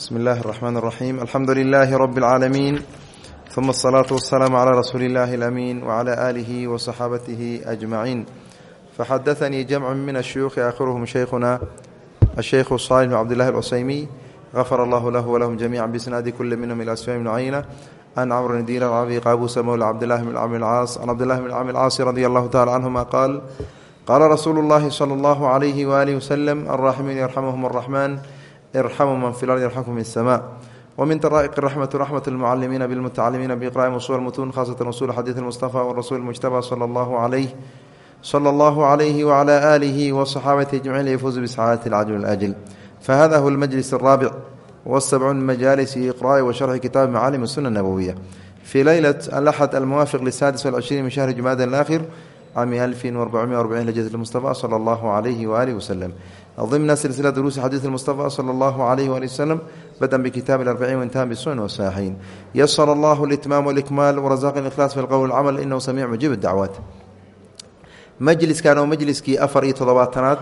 bsmi اllahi الرحmn الرaxيm alxamdu لilaahi rb اlcaalamiin ثuma الصlaaةu والsلاam عlى rasuuli اllahi اlأmiin wعlى آlihi وصaxaabatihi أجmaciin faxadaثanii jamcu min الshuyuuخi aakhiruhum shaykhuna الshaykhu صaalح bn cbd اllahi اlcusaymiy غafar allahu lahu wlahum jamiica bisnaadi kuli minhm ilى asfam bn cayna an cmr diin abi qaabusa mowla cabdillahi bn cami اlcaas can cabdillahi bn cami اlcaasi radi allahu tacala canhuma qaal qaala rasuulu اllahi slى اllahu عalayhi waalihi waslm alraximin yarxamhm الraxman irxamu man fi lard yarxamkum min sama wmin daraa'iq raxmatu raxmat lmucalimiina bilmutacalimiina biqraa'im usuul mutuun khaasatan usuul xadiid mustafa warasuul mujtaba sala allahu calayh sala allahu calayhi wacala aalihi wasaxaabatihi ajmaciin liyafuuzu bisacaadati alcajl alaajil fahada hu lmajlis araabic wasabcuun min majaalis iqraa'i wa sharxi kitaabi macaalim sunna nabowiya fii leylat alaxad almuwaafiq lisaadis walcishriin min shahri jumaada alaakhir cami alfin warbacumiya warbaciin hijrat mustafa sala allahu calayhi waaalihi wasalam ضمن سلسلة دروس حديث المصطفى صلى الله عليه وآله وسلم بدأ بكتاب الأربعين وانتهى بالسنن والصحيحين يسر الله الإتمام والإكمال ورزاق الإخلاص في القول والعمل إنه سميع مجيب الدعوات مجلس كان مجلس كي أفر إيه تضباطنات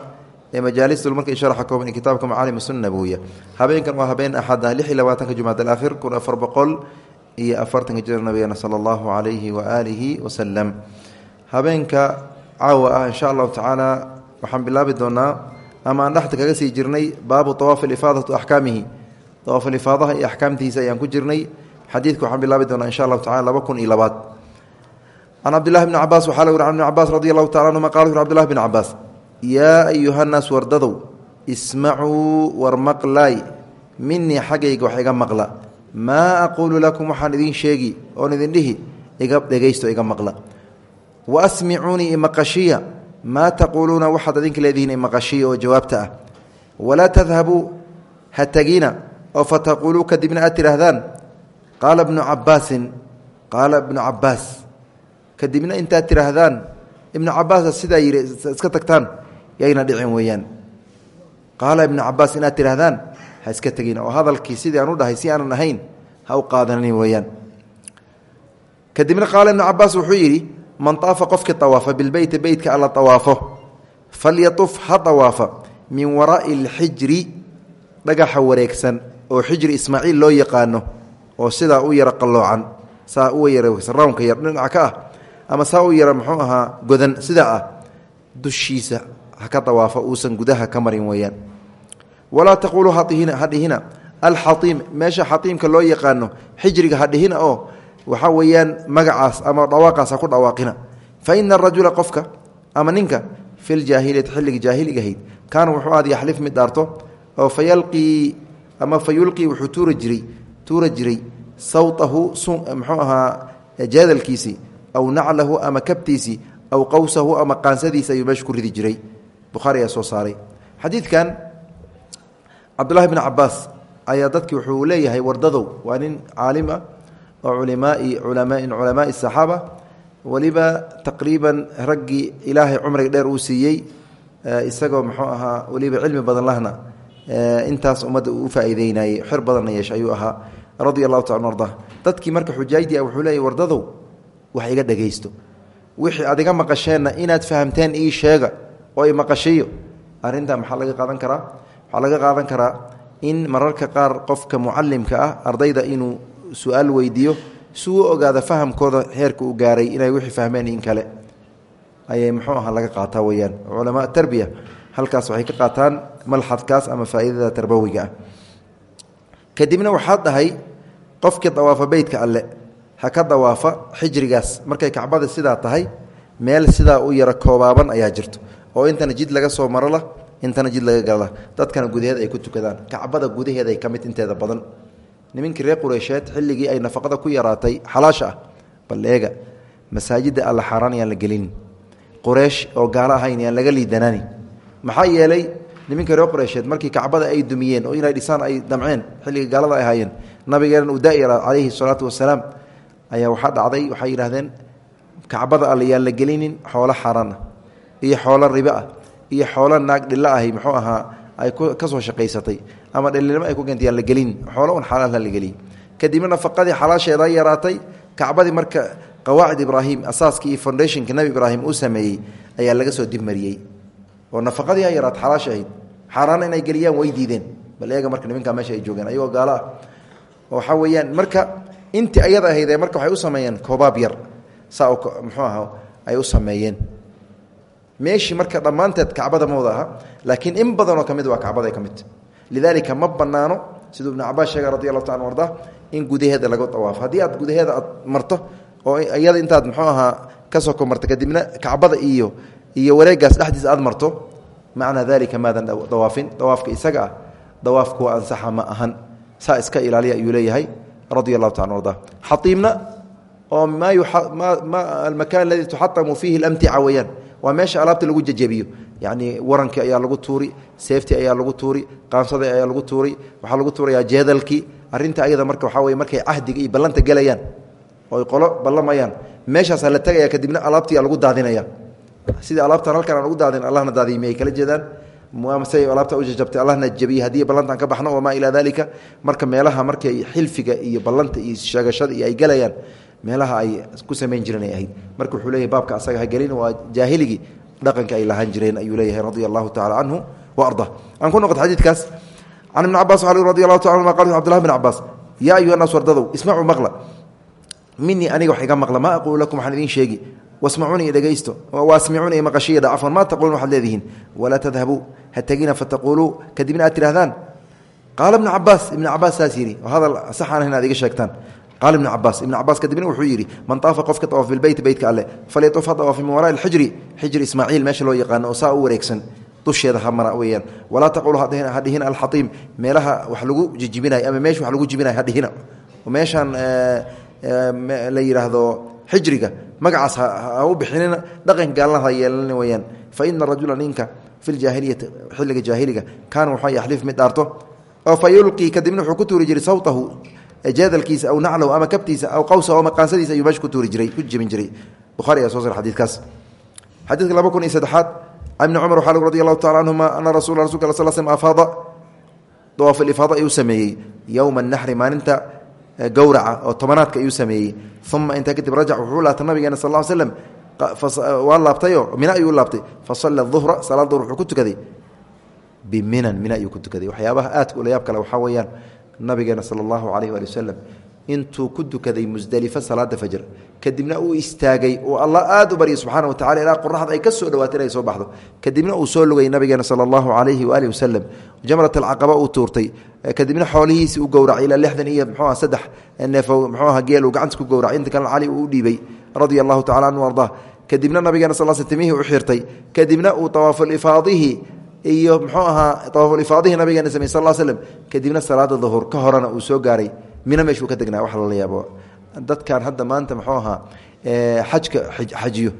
مجالس الملك شرح كوبن كتابكم عالم السنة النبوية هبين كان وهبين أحد لحي لواتنك جمعة الآخر كن أفر بقول إيه أفرتنك جل نبينا صلى الله عليه وآله وسلم هبينك عاوة إن شاء الله تعالى وحن بالله بدونا ama aan dhexda kaga sii jirnay baabu awaaf ifaadatu axkaamihi. Awaaf ifaadaha iyo axkaamtiisa ayaan ku jirnay. Xadiidka waxaan bilaabi doonaa insha allahu tacala laba kun iyo labaad. Can cabdillahi bni cabaas waxaa la wuri can ibni cabaas radi allahu tacala anhuma qala uri cbdillahi bni cabaas yaa ayuhannaas wardadow ismacuu war maqlaay minii xaggayga wax iga maqla. Maa aquulu lakum waxaan idin sheegi oon idin dhihi iga dhegaysto iga maqla. Wa asmicuunii imaqashiya maa taquuluuna waxaad adinka leedihiin maqashiya oo jawaabta ah. Walaa tadhabuu ha tegina oo fataquuluu kadibna aad tidhaahdaan qaala bnu cabaasin qaala ibnu cabaas kadibna intaad tidhaahdaan ibnu cabaasa sidaa yidhi iska tagtaan. Yayna dhicin weeyaan. Qaala ibnu cabaas inaad tidhaahdaan ha iska tegina oo hadalkii sidii aan u dhahay si aanan ahayn ha u qaadanin weeyaan man aafa qofkii awaafa bilbeyti beytka alla awaafo falyatuf ha awaafa min waraai lxijri dhagaxa wareegsan oo xijri ismaaciil loo yaqaano oo sidaa u yara qalloocan saa u yareegsan rawnka yar dhinaca ka ah ama saa u yara muxuu ahaa godan sidaa ah dushiisa ha ka awaafo uusan gudaha ka marin weeyaan. Walaa taquuluu ha dhihina alxaiim meesha xaiimka loo yaqaano xijriga ha dhihina oo waxaa weeyaan magacaas ama dhawaaqaas ha ku dhawaaqina. Fa ina arajula qofka ama ninka fi ljaahiliyati xilliga jaahiligahayd kaana wuxuu aad yaxlif mid dhaarto oo fa ama fa yulqii wuxuu tuura jiray tuura jiray sawtahu muxuu ahaa aw naclahu ama kabtiisii aw qawsahu ama qaansadiisi ayuu meesha ku ridi soo saaray. Xadiidkan cabdullahi bni cabaas ayaa dadki wuxuu leeyahay wardadow. Waa nin caalim ah culimaai culamain culamaai saxaaba weliba taqriiban raggii ilaahay cumriga dheer uu siiyey isagoo muxuu ahaa weliba cilmi badan lahna intaas ummadda uu u faa'iideynayey xir badanna yeesha ayuu ahaa radia allahu taala arda dadkii marka xujaaydi ah wuxuu leeyay wardadow wax iga dhegaysto wixii aad iga maqasheenna inaad fahamteen ii sheega oo i maqashiyo arrintaa maxaa laga qaadan karaa? Waxaa laga qaadan karaa in mararka qaar qofka mucalimka ah ardayda inuu su'aal weydiiyo si uu ogaada fahamkooda heerka uu gaaray inay wixii fahmeen in kale. Ayay muxuu aha laga qaataa weyaan culamaa tarbiya halkaas waxay ka qaataan malxadkaas ama faa'iidada tarbawiga ah. Kadibna waxaad dhahay qofkii dawaafa beytka alle ha ka dawaafa xijrigaas. Markay kacbada sidaa tahay meel sidaa u yara koobaaban ayaa jirto. Oo intana jid laga soo maro lah intana jid laga gala. Dadkana gudaheed ay ku tukadaan. Kacbada gudaheeda ay ka mid inteeda badan nimankii reer qureysheed xilligii ay nafaqada ku yaraatay xalaasha ah. Bal eega masaajidda alla xaaraan yaan la gelin. Qureysh oo gaalo ahayn yaan laga liidanaani. Maxaa yeelay nimankii reer qureysheed markii kacbada ay dumiyeen oo inay dhisaan ay damceen xilligii gaalada ay ahaayeen nabigeenan uu daa'ira calayhi salaatu wasalaam ayaa waxaa dhacday waxay yidhahdeen kacbada alle yaan la gelinin xoolo xaaraan ah iyo xoolo ribo ah iyo xoolo naag dhilla ahi muxuu ahaa ay ka soo shaqaysatay ama dhallinimo ay ku keentay yaan la gelin. Xoolo un xalaalha la geliy kadibna nafaqadii xalaasheeda yaraatay kacbadii marka qawaacid ibraahim asaaskii iyo foundationka nebi ibraahim uu sameeyey ayaa laga soo dibmariyey. Oo nafaqadii ha yaraat xalaasha ahayd. Inay geliyaan way diideen. Bal marka nimankaa meesha ay joogeen ayagoo gaalo ah. Waxaa weeyaan marka intii ayada ahayd marka waxay u sameeyeen koobaab yar saa muxuu aha ay u sameeyeen. Meeshii marka dhammaanteed kacbada aha laakiin in badanoo ka mid waa kacbada ka mid lidaalika ma banaano. Siduu ibnu cabaas sheega radi allahu taala arda in gudaheeda laga awaafo haddii aad gudaheeda aad marto oo iyada intaad muxuu ahaa ka soko marto kadibna kacbada iyo iyo wareegaas dhexdiisa aad marto macnaa dalika maadan dawaafin. Dawaafka isaga ah dawaaf kuwa ansaxa ma ahan. Saa iska ilaaliya ayuu leeyahay radia allahu taala arda xaiimna oo ma almakan aladii tuxatamu fiihi اlamtica weyaan waa meesha alaabta lagu jejebiyo yani warankii ayaa lagu tuuri seeftii ayaa lagu tuuri qaansadii ayaa lagu tuuri waxaa lagu tuurayaa jeedalkii arinta ayada marka waxaa wey markay cahdiga iyo ballanta gelayaan oy qolo ballamayaan meeshaasaa la tegaya kadibna alaabtii lagu daadinaya sidii alaabtan halkan aan daadin allahna daadiy miyay kala jeedaan. Say alaabta u jajabtay allahna jabiyey haddii ballantan ka baxno wamaa ilaa dalika marka meelaha markay xilfiga iyo ballanta iyo sheegashada ay gelayaan meelaha ay ku samayn jireen ay ahayd. Marka wuxuu baabka asaga hagelin waa jaahiligii dhaqanka ay lahaan jireen ayuu leeyahay radia allahu tacala wa arda. Aan ku noqoto xadiidkaas can ibni cabas radi taala anuma qal cbdullahi bn cabaas yaa ayuha naas wardadow ismacuu maqla. Minii aniga wax maqla maa aquulu lakum waxaan sheegi. Wasmacuunii dhegaysto wasmicuuni maqashiya cafwan maa taquuluun waxaad leedihiin. Walaa tadhabuu ha tegina fataquuluu kadibna aad tidhahdaan qaala ibnu cabaas ibnu cabaas saas yidhi hadal saxaan ahayn aad qaala ibnu cabaas ibnu cabaas kadibna wuxuu yidhi man taafa qofka tawaaf bilbeyti beytka alle falyatuf ha tawaafi min waraa xijri xijri ismaaciil meesha loo yaqaano oo saa u wareegsan dusheeda ha mara weyaan walaa taquulu ha dhihina alxaiim meelaha wax lagu jijibinayo ama meesha wax lagu jibinayo ha dhihina meeshaan la yidhaahdo xijriga magacaas ha u bixinina dhaqanka gaalna ha yeelani weyaan fa ina rajula ninka fi ljaahiliyati xilliga jaahiliga kaana wuxuu yaxlif mid dhaarto oo fa yulqii kadibna wuxuu ku tuuri jiray sawtahu jeedalkiisa aw naclahu ama kabtiisa aw qawsa ama qaansadiisa ayuu meesha ku tuuri jiray ku jebin jiray. Bukhari ayaa soo sar xadiidkaas. Xadiidka laba kun iyo saddexaad can ibni cumar waxaa radi allahu tacala canhuma ana rasula rasulka al sl slm afaada dawaaf alifaada ayuu sameeyey. Yowma naxri maalinta gowraca oo tobanaadka ayuu sameeyey. Uma intaa kadib rajac wuxuu laabtay nabigeena sal l slem waa laabtayo mina ayuu laabtay. Fasalla duhra salaad duhr wuxuu ku tukaday. Biminan mina ayuu ku tukaday. Waxyaabaha aadka ula yaab kale waxaa weeyaan nabigeena sala allahu calayh waali wasalam intuu ku tukaday musdelifo salaada fajr kadibna uu istaagay uu allah aada u baryay subxaana wa tacala ilaa qoraxda ay ka soo dhawaatay inay soo baxdo. Kadibna uu soo lugay nabigeena sala allahu calayhi waaalih wasalam jamrat alcaqaba uu tuurtay. Kadibna xoolihiisii u gowracay ilaa lixdan iyo mxuuah saddex neefo mxuuaha geel uu gacanta ku gowracay. Inta kalena cali uu u dhiibay radia allahu tacala anhu ardaa kadibna nabigeena sal sl timihii u xirtay. Kadibna uu awaafulifaadihi iyo mxuu ahaa awaafulifaadihi nabigeena samey sal slm kadibna salaada duhur ka horena uu soo gaaray. Mina meeshuu ka degnaa wax lala yaabo dadkan hadda maanta muxuu ahaa xajka xajiyo.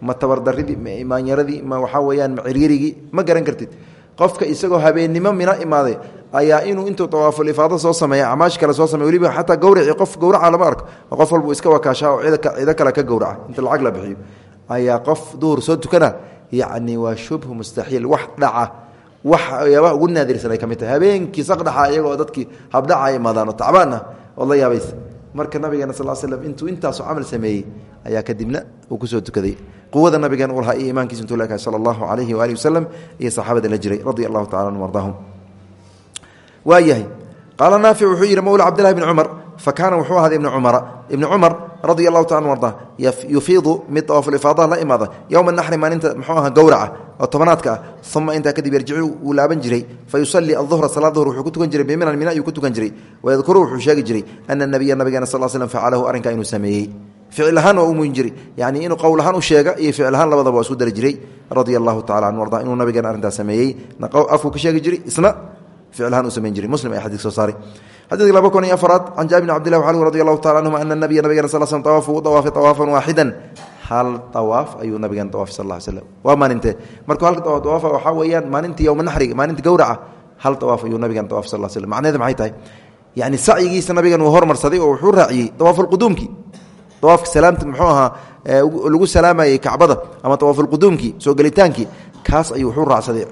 Ma tabardaridii ma imaanyaradii ma waxaa weyaan ma ciryarigii ma garan kartid. Qofka isagoo habeennimo mina imaaday ayaa inuu intuu awaafulifaado soo sameeya acmaash kale soo samey weliba xataa gawraci qof gawraca lama arko qof walbuu iska wakaashaa oo cido kale ka gowraca inta lacag la bixiyo ayaa qof duhur soo tukana yacni waa shubhu mustaxiil wax dhaca waxyaabaha ugu naadirsan ay ka tahay. Habeenkii saqdhaxa iyagoo dadkii habdhaca ay imaadaan oo tacbaan ah marka nabigeena sal slm intuu intaasoo camal sameeyey ayaa kadibna uu ku soo tukaday. Quwada nabigeena u lahaa iyo imaankiisa intuu leekahay sala allahu calayhi iyo saxaabada la jiray radia allahu anhum ardaahum. Waayahay qaala naafic wuxuu yidhi mowla cabdillahi bni cumar fa kaana wuxuu ahaaday ibni cumara. Ibni radia allahu taala anu arda yufiidu mid awaafulifaadaha la imaada. Yowma naxri maalinta muxuu aha gowraca oo tobanaadka ah. Uma intaa kadib yarjicu wuu laaban jiray. Fa yusalii aduhra salaad duhr wuxuu ku tukan jiray biminan mina ayuu ku tukan jiray. Wayadkuru wuxuu sheegi jiray ana nabiya nabigeena sal slm facalahu arrinkaa inuu sameeyey. Ficil ahaan waa u muyin jiray. Yani inuu qowl ahaan u sheega iyo ficil ahaan labadaba waa isku dari jiray. Radia allahu tacala anhu arda inuu nabigeena arrintaas sameeyey. Afkuu ka sheegi xadiidka laba kun iyo afaraad can jaabir bn cabdillahi waxaa radi allahu tacala anhuma ana nabiya nabigeena sal slm tawaafu u tawaafay tawaafan waaxidan hal tawaaf ayuu nabigeena tawaafay sal ll slam waa maalintee markuu halka tawaafa waxaa weeyaan maalintii yowma naxriga maalinta gowraca hal tawaaf ayuu nabigeena tawafay sal slam macnaheeda maxay tahay yani sacyigiisa nabigan uu hormarsaday oo wuxuu raaciyey tawaafulquduumkii tawaafka salaamta muxuu ahaa lagu salaamayey kacbada ama tawaafulquduumkii soo gelitaankii kaas ayuu wuxuu raacsaday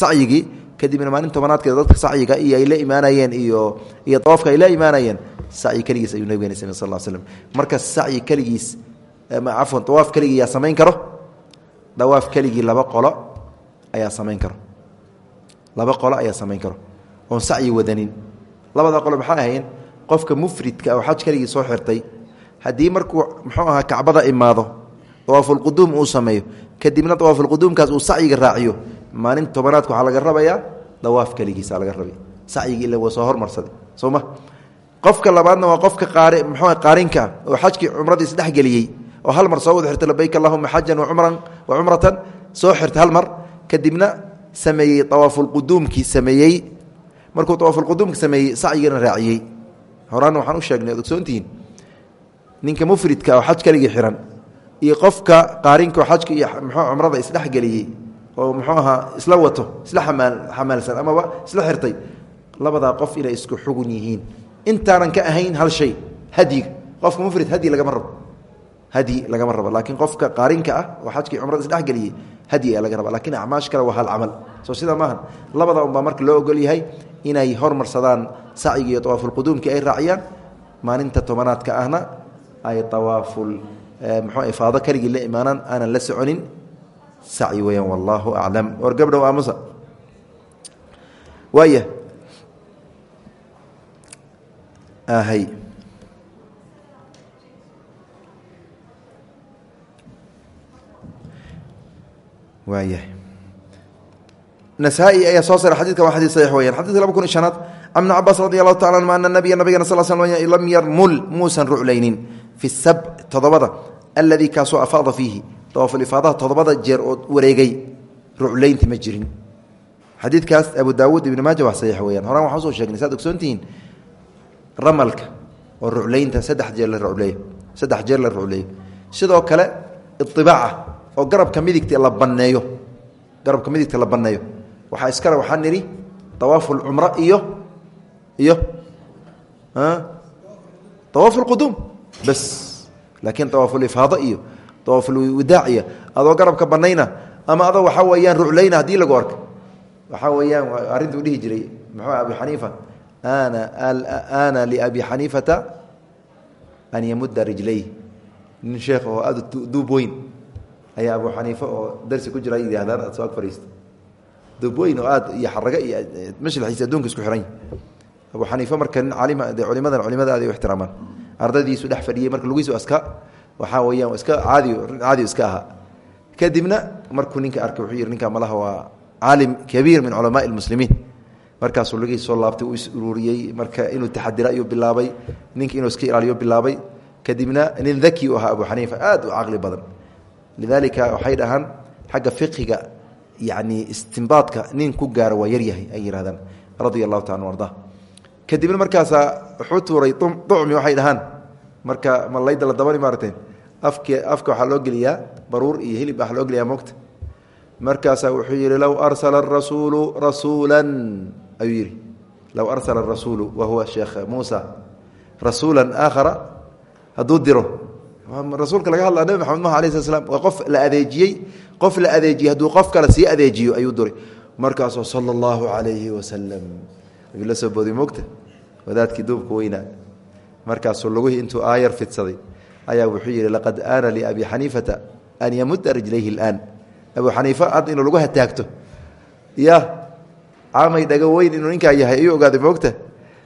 sacyigii kadibna maalin tobanaadkeeda dadka sacyiga iyo ay la imaanayeen iyo iyo awaafka ay la imaanayeen sacyi keligiis ayuu nabigeena samey sal slm marka sacyi keligiis cafwan awaaf keligii yaa samayn karo? Dawaaf keligii laba qolo ayaa samayn karo. Laba qolo ayaa samayn karo. Oon sacyi wadanin. Labada qolo maxaa ahayn? Qofka mufridka oo xaj keligii soo xirtay haddii markuu muxuu ahaa kacbada imaado dawaafulquduum uu sameeyo kadibna dawaafulquduumkaas uu sacyiga raaciyo maalin tobanaadka waxaa laga rabayaa dawaaf keligiisa laga rabay. Sacyigii ila waa hormarsaday soo ma? Qofka labaadna waa qofka qaari muxuu qaarinka oo xajkii cumradii isdhexgeliyey oo hal mar soo wada xirtay labayk allahuma xajan wacumran wa cumratan soo xirtay hal mar. Kadibna sameeyey dawaafulquduumkii sameeyey. Markuu dawaafulquduumka sameeyey sacyigana raaciyey. Horaana waxaan u sheegnay od ninka mufridka oo xaj keligii xiran iyo qofka qaarinka oo xajka iyo mxuu cumrada isdhexgeliyey oo muxuu ahaa isla wato isla amaa xamaalsan amaba isla xirtay. Labadaa qof inay isku xugun yihiin. Intaanan ka ahayn hal shay hadyiga qofka mufrid hadyi lagama rabo. Hadyi lagama rabo. Laakiin qofka qaarinka ah oo xajkii cumrada isdhexgeliyey hadyi ayaa laga raba lakiin acmaash kale waa hal camal. Soo sidaa maaha labada unbaa marka loo ogol yahay inay hormarsadaan sacyiga iyo dawaafulquduumkii ay raaciyaan maalinta tobanaadka ahna ay awaaful mxuu ifaado keligii la imaanaan aanan la soconin sacyi weyaan wallaahu aclam war gabdhow aamusa waaya. Ahay. Waaya. Nasaa-i ayaa soo sara xadidkan waa xadid saxiix weyaan xadidka laba kun iyo shanaad can ibni allahu tacala anuma ana nabiya nabigana sal sl lam yarmul muusan ruclaynin fi sab todobada alladii kaasoo afaada fiihi dawaafulifaadaha todobada jeer oo wareegay ruclaynti ma jirin. Xadiidkaas abu daawuud ibni maaja wax saxiix weyaan horaan waxaan u soo sheegnay saad ogsoontihiin ramalka oo ruclaynta saddex jeer la rucleeyo saddex jeer la rucleeyo sidoo kale idibaaca oo garabka midigta la banneeyo garabka midigta la banneeyo. Waxaa iskale waxaa nidhi dawaafulcumra iyo iyo dawaafulquduum bas. Laakiin dawaafulifaado iyo dawaafulwadaaciya adoo garabka banayna ama adoo waxaa weeyaan ruclayna haddii lagu arka waxaa weeyaan arrintuu dhihi jiray muxuu abi xaniifa ana liabi xaniifata an yamudda rijlayh nin sheekh oo aada duub weyn ayaa abu xaniife oo darsi ku jira ay yidhahdaan aad soo ag fadhiista duub weyn oo aad iyo xaraga iyo mashraxiisa adduunka isku xiran abu xaniife marka nin caalima dee culimadan culimada aad u ixtiraamaan. Ardaydiisu dhex fadhiyey marka lugiisu iska waxaa weeyaan iska caadi caadi iska ahaa kadibna markuu ninka arkay wuxuu yihi ninka malaha waa caalim kabiir min culamaai lmuslimiin markaasuu lugihiis soo laabtay uu is ururiyey marka inuu taxadira ayuu bilaabay ninka inuu iska ilaaliyo bilaabay. Kadibna nin daki u ahaa abu xaniifa aad u caqli badan. Lidaalika waxay dhahaan xagga fiqhiga yani istimbaadka nin ku gaaro waa yaryahay ay yihahdaan radia allahu taala arda kadibna markaasaa wuxuu tuuray ucmi waxay dhahaan. Marka malayda la dabani afk afka waxaa loo geliyaa baruur iyo hilib waa loo geliyaa mogta markaasaa wuxuu yihi low arsala arasuulu rasuula ayuu yihi low arsala arasuulu wa huwa sheekh muusa rasuula aakhara hadduu diro. Rasuulka laga hadlaa nabi maxamed maha alai slat slam waa qof la adeejiyey qof la adeejiyey hadduu qof kale sii adeejiyo ayuu diray markaasoo sala allahu calayhi wasalam la soo boodiy mogta wadaadkii duubka weynaa. Markaasuu lugihii intuu aayar fidsaday ayaa wuxuu yihi laqad aana liabi xaniifata an yamudda rijlayhi اlaan abu xaniifa hadda inuu lagu hataagto. Ya caamay dhaga weyn inuu ninkaa yahay ayuu ogaaday moogta?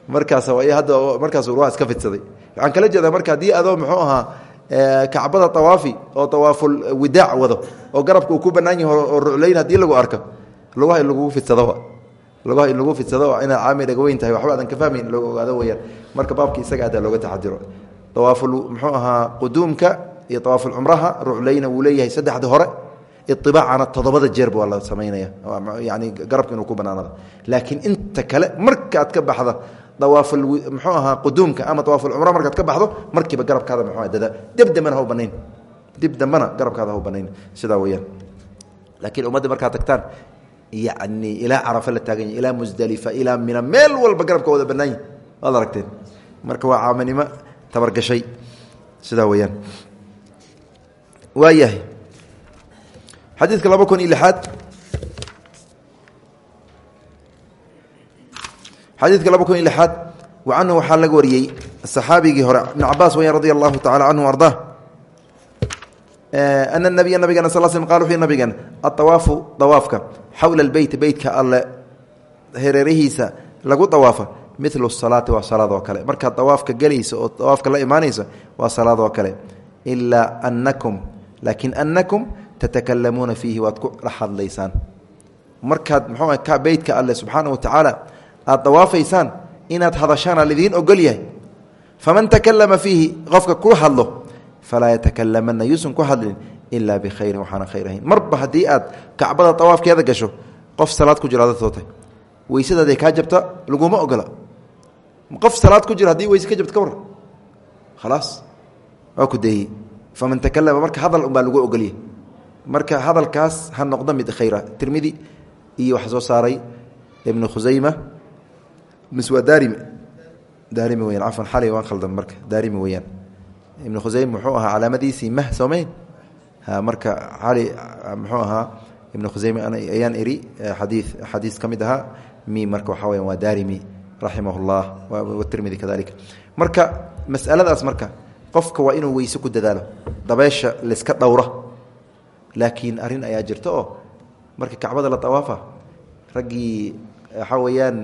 Markaas hadda markaas waa iska fidsaday. Waxaan kala jeedaa marka haddii adoo muxuu ahaa kacbada awaafi oo awaaful widaac wado oo garabka uu ku banaan yahay oo ruclayn haddii lagu arko lugaha in lagugu fidsado lugaha in lagu fidsado inaad caamay dhaga weyn tahay waxba aadan ka fahmayn looga ogaado weyaan marka baabka isaga adaa looga taxadiro awaaful muxuu ahaa quduumka iyo awaafulcumraha ruclayna wuu leeyahay saddexda hore ibaacana todobada jeerba waa la samaynaya yani garabka inuu ku banaanada laakiin inta kale markaad ka baxda dawaaful muxuu ahaa quduumka ama dawaafulcumra markaad ka baxdo markiiba garabkaada muxuu dada dib dambena hau banayn dib dambena garabkaada hau banayn sidaa weyaan laakiin ummadda markaad tagtaan yani ilaa carafa la taagan yahy ilaa musdalifa ilaa mina meel walba garabka wada banaanyi waad aragteen marka waa caamanimo tabargashay. Sidaa weyaan waayahay. Xadiidka laba kun iyo lixaad. Xadiidka laba kun iyo lixaad. Wa canhu waxaa laga wariyey saxaabigii hore ibn cabaas weya radi allahu tacala canhu ardaa ana nabiya nabigana sal sl qal wuxuu nabigan aawaafu awaafka xowla albeyt beytka alle hereerihiisa lagu dawaafa milu salaati waa salaadoo kale. Markaad dawaafka gelaysa oo dawaafka la imaanaysa waa salaadoo kale. Ilaa anakum laakin anakum tatakalamuuna fiihi waad ku dhex hadlaysaan. Markaad mxuu ka beytka alle subxaana wa tacaala aad dawaafaysaan inaad hadashaana lidiin ogol yahay. Faman takalama fiihi qofka ku hadlo falaa yatakalamana yuusan ku hadlin ilaa bikhayrin waxaana khayr ahayn. Marba haddii aad kacbada gasho qof salaad ku jira dadtoota weysadaada kaa jabta laguma ogola qof salaad ku jira haddii weyse ka jabta ka warran. Khalaas. Waa ku deeyey faman takalama marka hadal unbaa lagu ogolyahy marka hadalkaas ha noqdo mid khayra. Tirmidi iyo waxa soo saaray ibnu khusayma mis waa daarimi. Daarimi weyaan cafan xalay waan khaldan marka. Daarimi weyaan ibnu khusayma muxuu ahaa calaamadiisii mah soomayn ha marka xali muxuu ahaa ibnu khusayme ayaan iri xadii xadiis ka mid ahaa. Mi marka waxaa weya waa daarimi raximah llah watirmidi kadalika marka masaladaas marka qofka waa inuu weyse ku dadaalo dabeesha layska dhowra laakiin arrin ayaa jirta oo marka kacbada la awaafa raggii waxaa weeyaan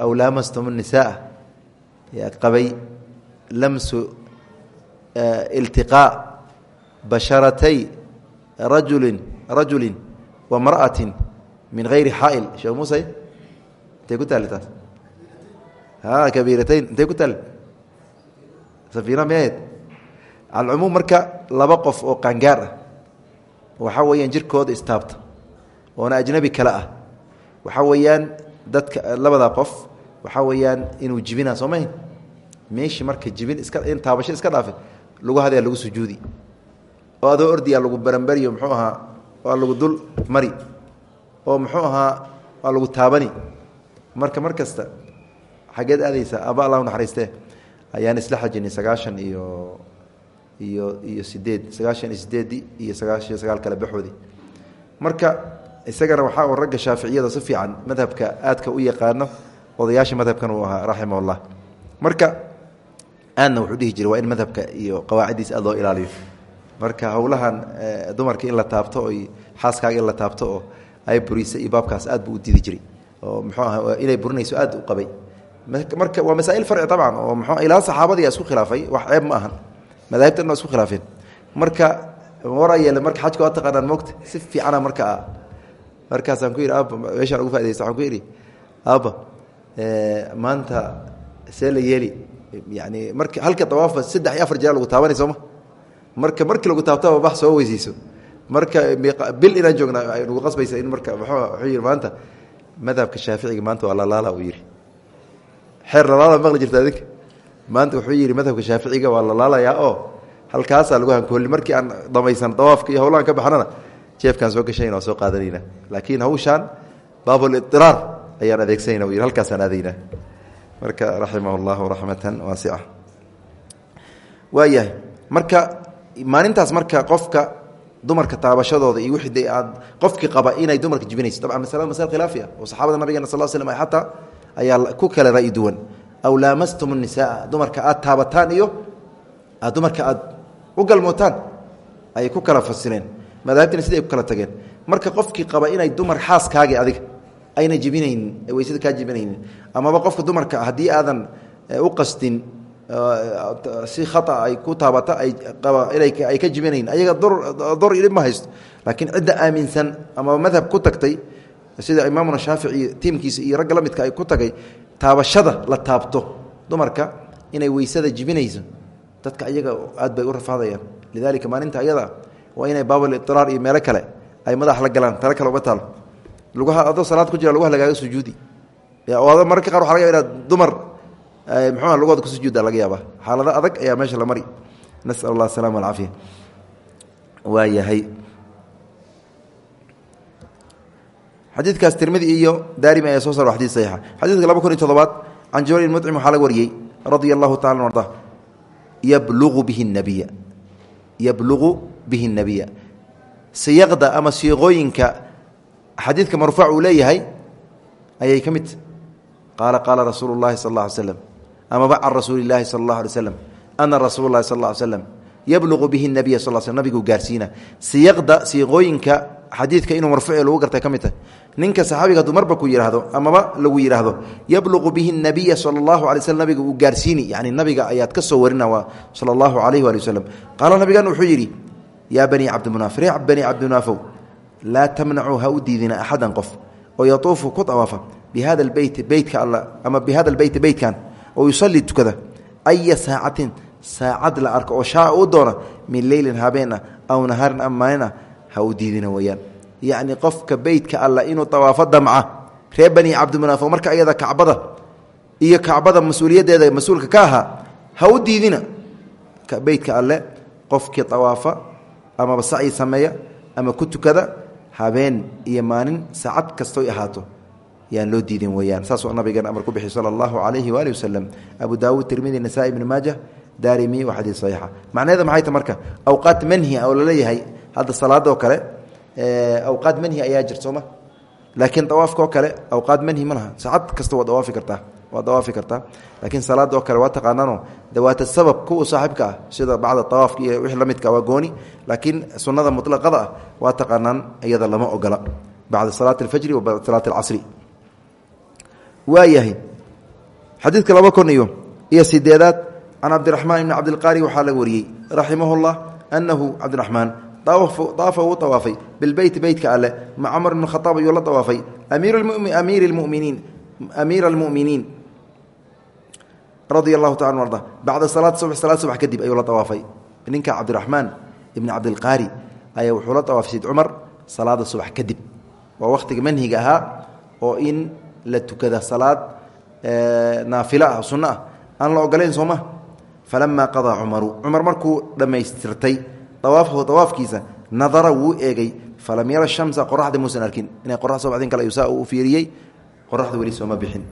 aw laamastum nisaa qabay lamsu iltiqaa basharatay rajulin rajulin wa mar'atin min hayri xaail sheekh muuse intay ku taali taas? Kabiiratayn. Intay ku taali safiina meed alcumuum marka laba qof oo qaangaar ah waxaa weeyaan jirkooda istaabta oona ajnabi kale ah. Waxaa weeyaan dadka labada qof waxaa weeyaan inuu jibina soo mayn meeshii marka jibin iska in taabasho iska dhaafe lagu hadaya lagu sujuudi. Oo adoo ordiyaa lagu baranbariyo muxuu marka mar kasta xageed aadaysa aba allah naxariistee ayaan isla xajinay sagaashan iyo iyo iyo sideed sagaashan iyo sideedii iyo sagaashan iyo sagaal kale baxoodii marka isagana waxaa uu ragga shaaficiyada si fiican madhabka aadka u yaqaano odayaasha madhabkan uu ahaa raximah marka aadna wuxuu dhihi jiray waa in madhabka iyo qawaaciddiisa aad loo ilaaliyo. Marka howlahan dumarka in la taabto o xaaskaaga in la taabto oo ay burisa iyo baabkaas aad buu u didi jiray oo muxuu aha inay burinayso aad u qabay. Marka waa masaa'il farci dabcan oo mxu ilaa saxaabadii isku khilaafay wax ceeb ma ahan. Madaahibtan waa isku khilaafeen. Marka warayeel marka xajka waa taqaanaan moogta si fiicana marka markaasaan ku yidhi aaba meeshaan ugu faidaysta waxaan ku yidhi aaba maanta see la yeeli. Yani marka halka dawaafa saddex iyo afar jeer lagu taabanay sooma marka markii lagu taabtaba bax soo weyseyso marka bil inaan joogna nagu qasbaysa in marka yidhi maanta madhabka shaaficiga maanta waa lalaala uu yidhi. Xeer lalaala maqli jirta adinka maanta wuxuu yidhi madhabka shaaficiga waa lalaalayaa oo halkaasaa lagu hankooli. Markii aan dhamaysan dawaafka iyo howlahan ka baxnana jeefkaan soo gashayna waa soo qaadanayna. Laakiin hawshaan baabulidiraar ayaan adeegsanayna u yidhi halkaasaan aadaynaa marka raximah llahu raxmatan waasica waayahay marka maalintaas marka qofka dumarka taabashadooda iyo wixii de aad qofkii qaba inay dumarka jibinayso. Dabcan masala masale khilaafi ah oo saxaabada nabigena sal slam xataa ayaa ku kale ra'yi duwan. Aw laamastum nisaa dumarka aad taabataan iyo dumarka aad u galmootaan ayay ku kala fasireen. Madaahibtina siday ku kala tageen. Marka qofkii qaba inay dumar xaaskaagi adiga ayna jibinaynin weysada kaa jibinaynin amaba qofka dumarka haddii aadan u qastin si khata ay ku taabata ay ka jibinayn. Ayaga dor dhib ma haysto. Laakiin cidda aaminsan amaba madhab ku tagtay sida imaamuna shaafici tiimkiisa iyo ragga midka ay ku tagay taabashada la taabto dumarka inay weysada jibinayso dadka ayaga aad bay u rafaadayaan. Lidalika maalinta ayada waa inay baabul idiraar iyo meelo kale ay madax la galaan tale kale uga taalo lugaha adoo salaad ku jira lugaha lagaaga sujuudi. Oo mararka qaar waxa laga inaad dumar muxuuha lugooda ku sujuudda laga yaaba xaalado adag ayaa meesha la mari. Nasal allah asalama alcaafiya waa yahay. Xadiidkaas tirmidi iyo daarimi ayaa soo sar xadid saxiixa. Xadiidka laba kun toddobaad can jabal ibn mucim waxaa laga wariyey radia allahu tacala arda yablugu bihi nabiya yablugu bihi nabiya siyaqda ama siiqooyinka xadiidka marfuuc uu ayay ka mid. Qaala qaala rasuulu llahi sal amaba can rasuuli llahi sala allahu alay slam ana rasuula llahi sal alla ly slam yablugu bihi nabiya sal sl nabiguu gaarsiina. Siyaqda siiqooyinka xadiidka inuu marfuuce lagu gartay ka mid tahay ninka saxaabiga hadduu marba ku yidhaahdo amaba lagu yidhaahdo yabluqu bihi nabiya sala allahu alay slm nabiga uu gaarsiini yani nabiga ayaad ka soo warina waa sala allahu alayhi waali wasalam qaala nabigan wuxuu yidhi yaa banii cabdimunaaf ree banii cabdimunaafow laa tamnacuu ha u diidina axadan qof oo yatuufu ku awaafa bi hada lbeyti beytka alla ama bi hada lbeyti beytkan oo yusallii tukada aya saacatin saacad la arko oo shaa u doona min leylin habeen ah aw nahaarin ama maalin ah ha u diidina weyaan yacni qofka beytka alla inuu tawaafo damca reer bani cabdimunaafo marka ayada kacbada iyo kacbada mas'uuliyaddeeda mas'uulka ka ahaa ha u diidina. Beytka alle qofkii awaafa amaba sacyi sameeya ama ku tukada habeen iyo maalin saacad kastoy ahaato yaan loo diidin weyaan saasuu nabigan amar ku bixi sala allahu calayhi waali wasalam abu daawuud tirmidi nasaa ibni maaja daarimi waa xadiis saxiixa. Macnaheeda maxay ta marka? Awqaat manhi oo la leeyahay hadda salaadoo kale awqaad manhi ayaa jir sooma laakiin dawaafkaoo kale awqaad manhi ma laha. Saacad kasta waa dawaafi kartaa. Waa dawaafi kartaa. Laakiin salaada oo kale waa taqaanaano dawaata sabab kuwa saaxiibka ah. Sida bacda tawaafka iyo wixii la midka waa gooni. Laakiin sunnada mutlaqada ah waa taqaanaan iyada lama ogola. Bacda salaati alfajri wa bacda salaati alcasri waayahay xadiidka laba kun iyo iyo sideedaad can cabdiraxmaan ibni cabdilqaari waxaa laga wariyey raximahu llah anahu cabdiraxmaan daafa wuu awaafay bilbeyti beytka alle maca cumar bn khaaab ayuu la awaafay amiir muminiin amiira almuminiin radia allahu taala arda bacda salaat subx salaad subax kadib ayuu la awaafay ninka cabdiraxmaan ibni cabdilqaari ayaa wuxuu la awaafay sayd cumar salaada subax kadib. Waa wakhtiga manhiga ahaa oo in la tukada salaad naafilo ah sunno ah aan la ogolayn sooma falamaa qadaa cumaru. Cumar markuu dhammaystirtay awaafahu awaafkiisa nadara wuu eegay. Falam yara shamsa qoraxda muusan arkin. Inay qorax soo badin kale saa u fiiriyey. Qoraxda weli sooma bixin.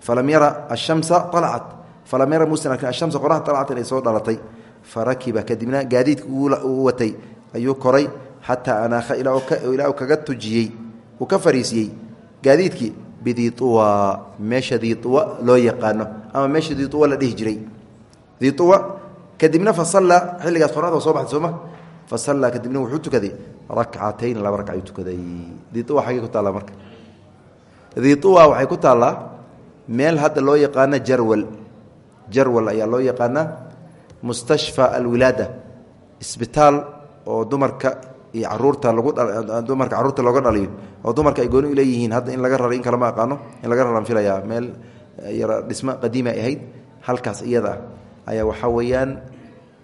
Falam yara ashamsa alacat falam yara muusan arkin ashamsa qoraxda alacat inay soo dhalatay. Farakiba kadibna gaadiidka uu watay. Ayuu koray xataa anaakha ilaa uu kaga tujiyey. Uu ka fariisiyey gaadiidkii bidiiuwa meesha diiuwa loo yaqaano ama meesha diiuwa la dhihi jiray. Diiuwa kadibna fasallaa xilligaas qoraxda soo baxday sooma fasallaa kadibna wuxuu tukaday. Rakcatayn laba ragc ayuu tukaday. Diiuwa xaggey ku taallaa marka? Diiuwa waxay ku taallaa meel hadda loo yaqaano jarwal. Jarwal ayaa loo yaqaanaa mustashfa alwilaada isbitaal oo dumarka iyo carruurta lagu dumarka carruurta looga dhaliyo oo dumarka ay gooni u leeyihiin hadda in laga raray in kalama aqaano in laga raran filayaa meel yara dhismo qadiima ay ahayd halkaas iyada ayaa waxaa weeyaan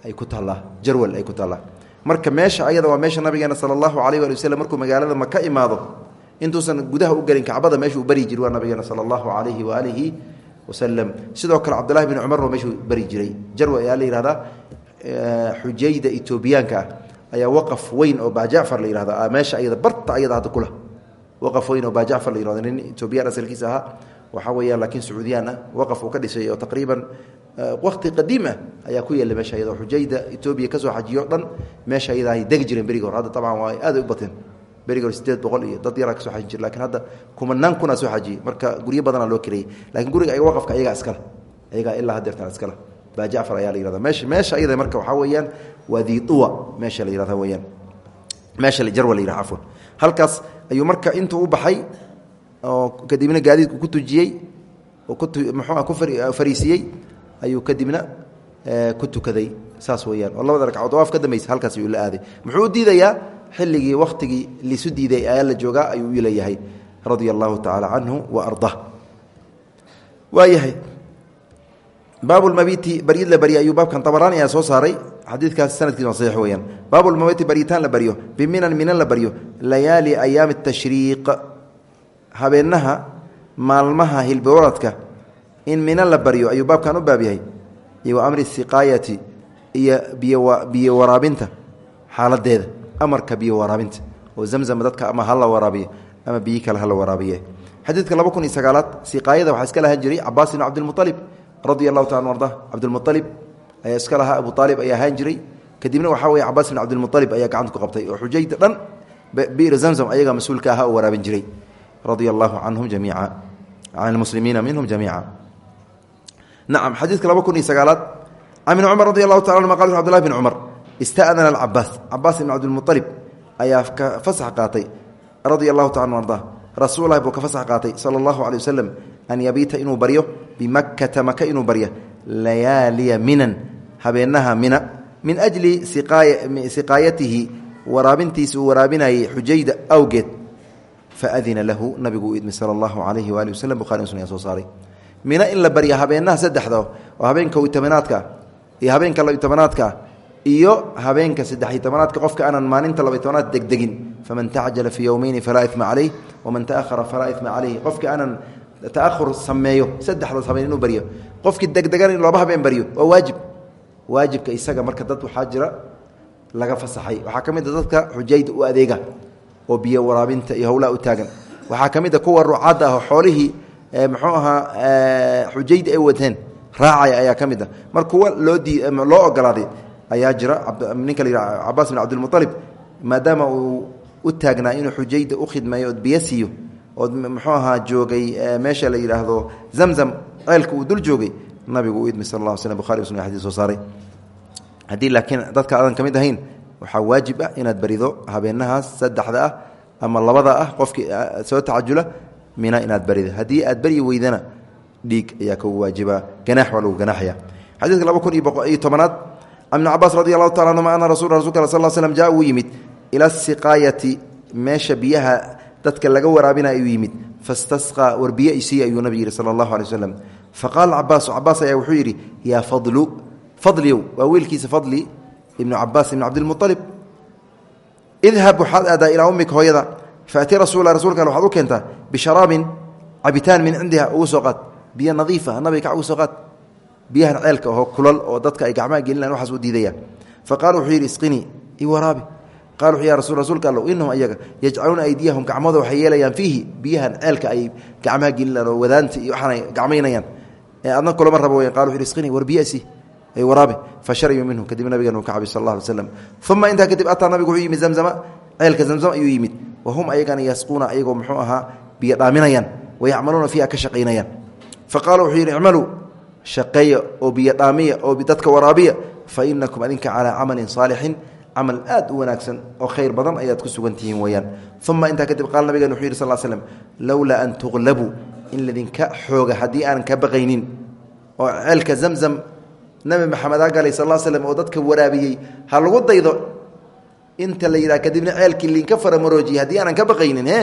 ay ku taallaa jarwal ay ku taallaa marka meesha ayada waa meesha nabigeena sala allahu alayh waali markuu magaalada maka imaado intuusan gudaha u gelin kacbada meeshuu bari jiri waa nabigeena sala allahu alayhi waalihi wasalam sidoo kale cabdullahi bin cumarna meeshuu bari jiray. Jarwal ayaa la yihahdaa xujayda etoobiyaanka ah ayaa waqaf weyn oo baajacfar la yihahdo meesha ayada barta ayada hadda kula waqaf weyn oo baajacfar la yihahdo nin etoobiyaan asalkiisa ahaa. Waxaa weeyaan laakiin sacuudiyaan ah waqaf uu ka dhisay oo taqriiban waqti qadiim ah ayaa ku yeelay meesha ayada. Xujayda etoobiya ka soo xajiyo o dhan meesha ayada ay degi jireen berigi hor hadda tabcan waa aaday u bateen. Berigi hor sideed boqol iyo dad yaraa ka soo xajin jire laakiin hadda kumanaan kunaa soo xajiyey marka guryo badanaa loo kareeyey lakiin guriga waqafka ayagaa iskale ayagaa ilaa hadeertan iskale baajacfar ayaa la yihahda meesha meesha ayada marka waxaa weeyaan waa diiuwa meesha la yihahda weyaan meesha jarwa la yihah afwan. Halkaas ayuu marka intuu u baxay oo kadibna gaadiidku ku tujiyey oo kmuxua ku fariisiyey ayuu kadibna ku tukaday. Saas weyaan oo labada ragcadood waaf ka dambaysa halkaas ayuu la aaday. Muxuu u diidayaa xilligii wakhtigii lisu diiday ayaa la joogaa ayuu leeyahay radia allahu tacaala canhu wa arda waayahay baabulmabiti baryid la barya ayuu baabkan abaraani ayaa soo saaray. Xadiidkaas sanadkiisa saxiix weyaan baabulmabiti baryitaan la baryo biminan minan la baryo layaali ayaami tashriiq. Habeenaha maalmaha hilbawaradka in minan la baryo ayuu baabkan u baab yahay. Iyo amri siqaayati iyo biyo waraabinta xaaladeeda amarka biyo waraabinta. Oo zamzam dadka ama hala waraabiyo ama biyi kale hala waraabiye. Xadiidka laba kun iyo sagaalaad siqaayada waxaa iska lahaan jiray cabaas radia allahu taala arda cabdilmualib ayaa iska lahaa abu aalib ayaa ahaan jiray. Kadibna waxaa weye cabaas bin cabdilmualib ayaa gacanta ku qabtay oo xujayda dhan bir zamzam ayagaa mas'uulka ahaa oo waraabin jiray. Radia allahu canhum jamiica. Can lmuslimiina minhum jamiica. Nacam xadiidka laba kun iyo sagaalaad. Can ibni cumar radi allahu taala anuma qal abdulahi bin cumar ista'dana alcabaas cabaas ibn cabdilmualib ayaa ka fasax qaatay. Radia allahu taala arda rasuulahi buu ka fasax qaatay sala allahu caley wasalam an yabiita inuu baryo bimakkata maka inuu baryo. Layaaliya minan habeenaha mina. Min ajli siqaayatihi waraabintiisa uu waraabinayay xujayda awgeed. Faadina lahu nabigu uu idmi sala allahu calayhi waali waslem buhari muslim ayaa soo saaray. Mina in la barya habeenaha saddexda oo habeenka iyo habeenka tobanaadka iyo habeenka qofka aanan maalinta labiy tobanaad degdegin. Faman tacjala fii yowmeyni falaa ima caleyh waman taahara falaa ima caleyh qofka aanan taahur sameeyo saddexdaas habeen inuu baryo qofkii degdegan in looba habeen baryo waa waajib waajibka isaga marka dad waxaa jira laga fasaxay waxaa ka mid a dadka xujayda u adeega oo biyo waraabinta iyo howlaha u taagan waxaa ka mid a kuwa rucadda ah oo xoolihii muxuu ahaa xujayda ay wateen raacaya ayaa ka mid a mar kuwa loo dii loo ogolaaday ayaa jira ninka la yidhaha cabaas bin cabdilmualib maadaama uu u taagnaa inuu xujayda u khidmeeyo ood biyo siiyo ood muxuu ahaa joogay meesha la yidhaahdo zamzam ceelka uu dul joogay nabigu u idmi sal la slm buhari muslim xadis soo saaray. Haddii laakiin dadka aadan ka mid ahayn waxaa waajib ah inaad barido habeenahaas saddexda ah ama labada ah qofkii soo tacajula mina inaad barido haddii aad baryi weydana dhiig ayaa kugu waajiba ganaax waa lagu ganaaxaya. Xadiidka laba kun iyo tobanaad can ibni cabaas radi allahu taala anhuma ana rasul rasulka al sal l slm jaa uu yimid ila siqaayati meesha biyaha dadka laga waraabinaya ayuu yimid. Fastasqaa war biyo isiiya ayuu nabi yihi sala allahu alay waslem faqaala cabaasu cabaas ayaa wuxuu yidhi yaa fadlu fadliyow waa wiilkiisa fadli ibnu cabaas ibn cabdilmualib idhab waxaad aadaa ilaa ummika hooyada faati rasuula rasuulka waxaad u keentaa bisharaabin cabitaan min cindiha ugu soo qaad. Biyo nadiifa nabiga kac ugu soo qaad. Biyahan ceelka oo kulal oo dadka ay gacmaha gelinaan waxaas u diidayaan fa wuxuu yidhi isqinii i waraabi wuxuu ya rasul rasuulka allow inahum ayaga yajcaluuna aydiyahum gacmooda waxay yeelayaan fiihi biyahan ceelka ay gacmaha gelinaan wadaanta iyo waxaanay gacmaynayaan. Ee adna kulama rabo weyan qala wuxu war biyasi ay waraabi fasharibu minhu kadib nabigan uu ka cabay sal allah alay slam uma intaa nabigu wuxuu zamzama ceelka zamzam ayuu yimid. Wa hum ayagana yasquuna ayagoo muxuu ahaa biyo dhaaminayaan wayacmaluuna fiiha ka shaqaynayaan. Fa qaala wuxuu yidhi icmaluu shaqeeya oo biyo dadka waraabiya fa inakum adinka calaa camalin saalixin camal aad u wanaagsan oo khayr badan ayaad ku sugan tihiin weyaan uma intaa kadib qaala nabigan wuxuu yidhi sal slm lowlaa an tuqlabuu in ladinka xooga haddii aanan ka baqaynin. Oo ceelka zamzam nabi maxamed agalay sal slm oo dadka waraabiyey ha lagu daydo inta la yidhaha kadibna ceelkii linka faramaroojiye haddii aanan ka baqaynin e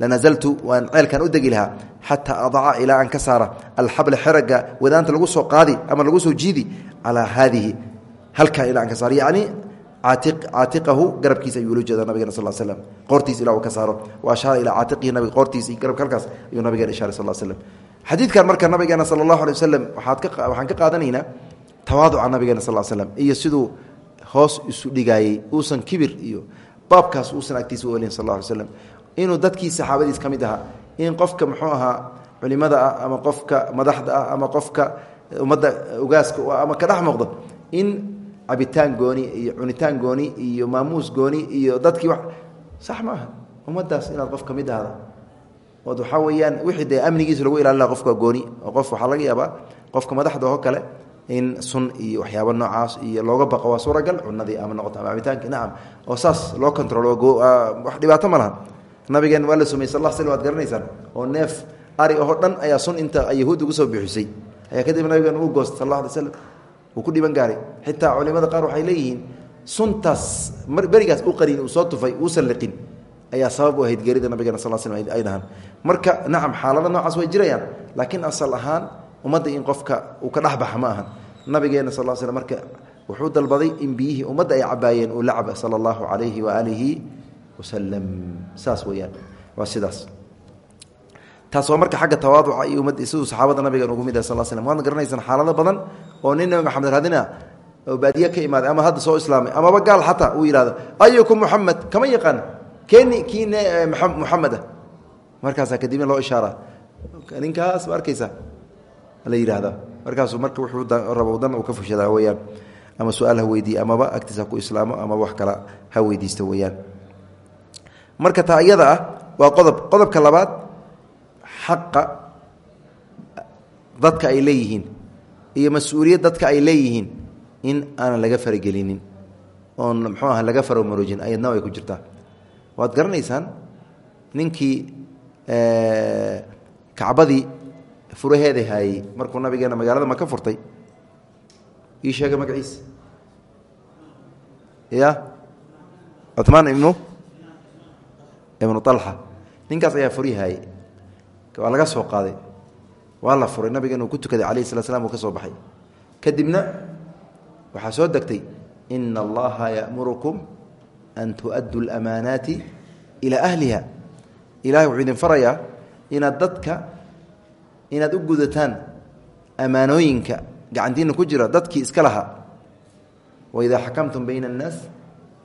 lanazaltu waan ceelkan u degi lahaa xataa adaca ilaa aan ka saara alxabla xeraga wadaanta lagu soo qaadi ama lagu soo jiidi calaa haadihi halkaa ilaa aan ka saaro. Yacni caatiqahu garabkiisa ayuu ula jeeda nabigeen sal slm qoortiis ilaa uu ka saaro. Wa ashaara ilaa caatiqihi nabiga qoortiisa iyo garabka halkaas ayuu nabigeen ishaaray sal slm xadiidkan marka nabigeena sala allahu alay waslem waxaan ka qaadanaynaa tawaaduca nabigeena sal slm iyo siduu hoos isu dhigaayey uusan kibir iyo baabkaas uusan agtiisa u elin sal alay slam inuu dadkii saxaabadiis ka mid ahaa in qofka muxuu ahaa culimada ah ama qofka madaxda ah ama qofka ummadda ugaaska ama ka dhex muuqdo in cabitaan gooni iyo cunitaan gooni iyo maamuus gooni iyo dadkii sax ma aha ummaddaas inaad qof ka mid ahda. Ood waxaa weeyaan wixii dee amnigiisa lagu ilaalin qofka gooni oo qof waxaa laga yaabaa qofka madaxda oo kale in sun iyo waxyaaba noocaas iyo looga baqo waa suuragal cunadii ama noqoto ama cabitaankii nacam oo saas loo controlo wax dhibaato ma laha. Nabigeen waa la sumeyey sal sl waad garanaysaan. Oo neef ari oo dhan ayaa sun inta yahuud ugu soo bixisay. Ayaa kadib nabigan uu goostay sal alla alay uu ku dhiban gaaray. Xitaa culimada qaar waxay leeyihiin suntaas berigaas u qarin uu soo tufay uusan liqin ayaa sabab u ahayd geerida nabigeena sal sl ay dhahaan marka nacam xaalada noocaas way jirayaan laakiin asal ahaan ummadda in qofka uu ka dhexbaxa ma ahan. Nabigeena sal sl marka wuxuu dalbaday in biyihii ummadda ay cabaayeen uu la caba sala allahu calayhi waaalihi wasalam saas weyaan waa sidaas taas waa marka xagga tawaaduca iyo ummad siduu saxaabada nabigan ugu mid sal slm waadna garanaysaan xaalado badan oo nin nabi maxamed raadina oo baadiye ka imaaday ama hadda soo islaamay amaba gaal xataa uu yihahdo ayukum muxamed kama yaqaan keni kii muxamed ah. Markaasaa kadibna loo ishaara ninkaas ma la yidhaahda markaasuu marka wuxuu rabo uu ka fushadaa weyaan ama su'aal ha weydiiye amaba ku islaamo amaba wax kala ha weydiista weyaan marka taa ah waa qodob. Qodobka labaad xaqa dadka ay leeyihiin iyo mas'uuliyad dadka ay leeyihiin in aanan laga faragelinin oon muxuu aha laga faromaroojin ayadna ay ku jirtaa. Waad garanaysaan ninkii kacbadii furaheeda haayey markuu nabigeena magaalada maka furtay ii sheega magaciisa ya cumaan ibnu? Ibnu alxa ninkaas ayaa furi haayey waa laga soo qaaday. Waa la furay nabigeena uu ku tukaday alayh slat slam uu ka soo baxay. Kadibna waxaa soo degtay ina allaha yamurukum an tu'addu lamaanaati ilaa ahliha. Ilahay wuxuu idin farayaa inaad dadka inaad u gudataan ammaanooyinka gacantiina ku jira dadkii iska lahaa. Waidaa xakamtum bayna annaas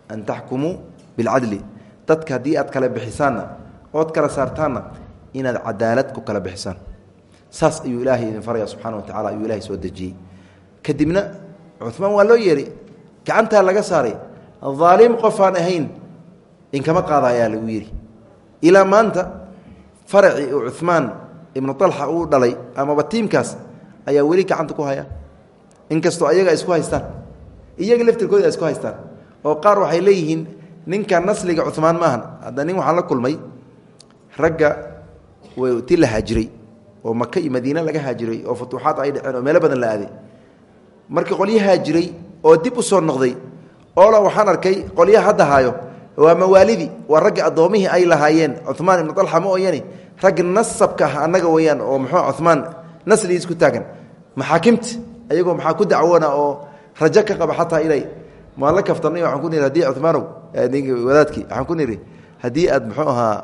an taxkumuu bilcadli dadka haddii aad kala bixisaanna ood kala saartaanna inaad cadaalad ku kala bixisaan. Saas ayuu ilaahay idin faraya subxana wa tacala ayuu ilahay soo dejiyey. Kadibna cumaan waa loo yeehay gacantaa laga saaray. Aalim qofaan ahayn inkama qaada ayaa lagu yidhi. Ilaa maanta faracii uu cumaan ibnu alxa uu dhalay amaba tiimkaas ayaa weli gacanta ku haya. Inkastoo ayaga ay isku haystaan iyaga laftirkooda isku haystaan oo qaar waxay leeyihiin ninka nasliga cumaan maahan hadda nin waxaan la kulmay ragga ti la haajiray. Oo maka iyo madiine laga haajiray. Oo futuuxaad ay dhaceen oo meelo badan la aaday. Markii qolyo haajiray oo dib u soo noqday oola waxaan arkay qolyaha hadda haayo. Waa mawaalidii waa ragga addoomihii ay lahaayeen. Cumaan ibnu alxa ma ooyani? Rag nasabka ah annaga weyaan oo muxuu cumaan nasligiis ku taagan. Maxaakimta ayagoo maxaa ku dacwoona oo rajo ka qaba xataa inay maan la kaftanay waxaan ku niri haddii cumaanow wadaadkii waxaan ku niri haddii aad muxuu ahaa